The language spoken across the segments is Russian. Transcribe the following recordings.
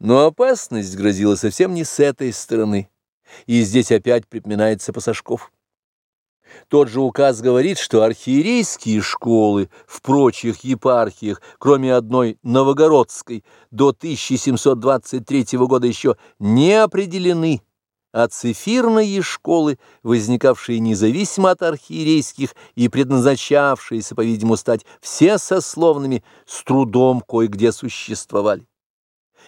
Но опасность грозила совсем не с этой стороны, и здесь опять припоминается Пасашков. Тот же указ говорит, что архиерейские школы в прочих епархиях, кроме одной Новогородской, до 1723 года еще не определены, а цифирные школы, возникавшие независимо от архиерейских и предназначавшиеся, по-видимому, стать всесословными, с трудом кое-где существовали.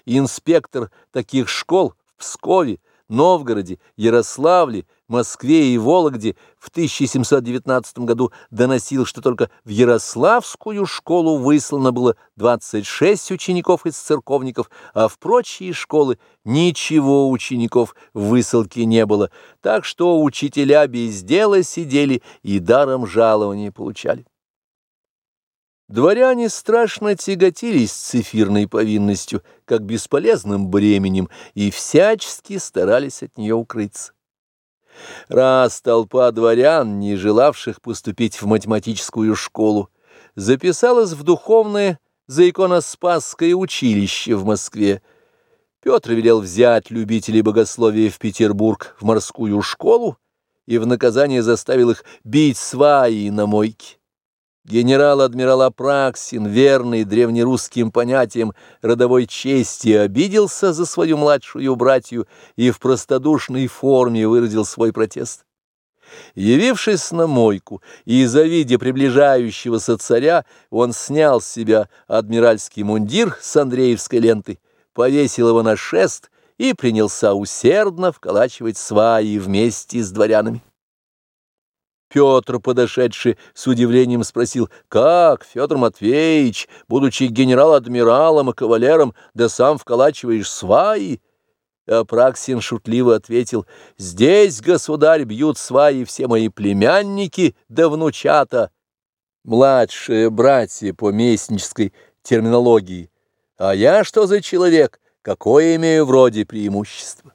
Инспектор таких школ в Пскове, Новгороде, Ярославле, Москве и Вологде в 1719 году доносил, что только в Ярославскую школу выслано было 26 учеников из церковников, а в прочие школы ничего учеников в высылке не было, так что учителя без дела сидели и даром жалования получали. Дворяне страшно тяготились цифирной повинностью, как бесполезным бременем, и всячески старались от нее укрыться. Раз толпа дворян, не желавших поступить в математическую школу, записалась в духовное заиконоспасское училище в Москве, Петр велел взять любителей богословия в Петербург в морскую школу и в наказание заставил их бить сваи на мойке. Генерал-адмирал Апраксин, верный древнерусским понятиям родовой чести, обиделся за свою младшую братью и в простодушной форме выразил свой протест. Явившись на мойку и завидя приближающегося царя, он снял с себя адмиральский мундир с Андреевской лентой, повесил его на шест и принялся усердно вколачивать сваи вместе с дворянами. Петр, подошедший с удивлением, спросил, «Как, Федор Матвеевич, будучи генерал-адмиралом и кавалером, да сам вколачиваешь сваи?» Апраксин шутливо ответил, «Здесь, государь, бьют сваи все мои племянники да внучата, младшие братья по местнической терминологии. А я что за человек, какое имею вроде преимущество?»